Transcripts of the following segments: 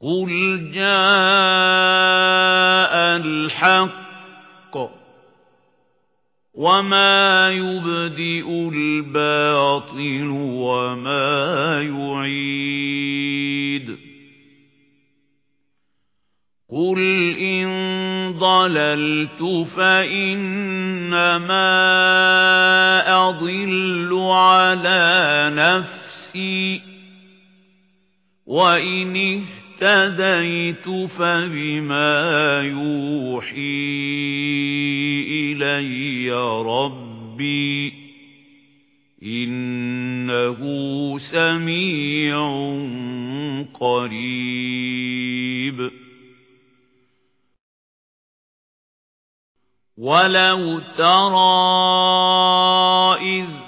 قُلْ جَاءَ الْحَقُّ وَمَا يُبْدِئُ الْبَاطِلُ وَمَا يُعِيدُ قُلْ إِن ضَلَلْتُ فَإِنَّمَا أَضِلُّ عَلَى نَفْسِي وَإِنِ اهْتَدَيْتُ فَبِمَا يُوحِي إِلَيَّ رَبِّي إِنَّهُ سَمِيعٌ قَرِيبٌ. وَلَوْ تَرَى إِذْ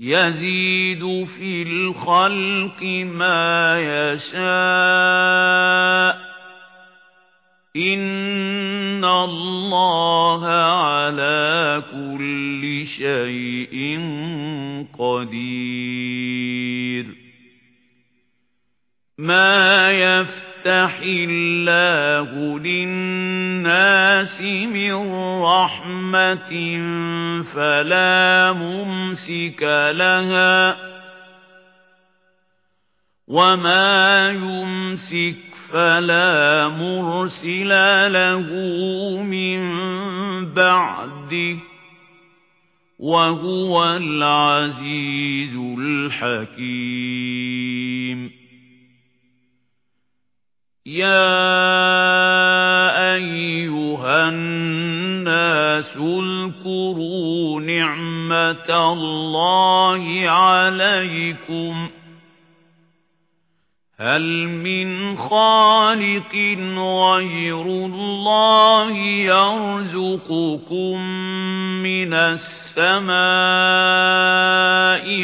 يزيد في الخلق ما يشاء. إن الله على كل شيء قدير. ما يفتح الله للناس من رحمة فلا ممسك لها وما يمسك فلا مرسل له من بعده وهو العزيز الحكيم يا أيها الناس اذكروا نعمة الله عليكم هل من خالق غير الله يرزقكم من السماء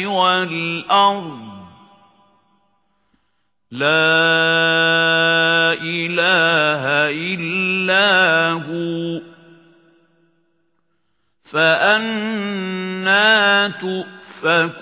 والأرض لا فأنا تؤفكون.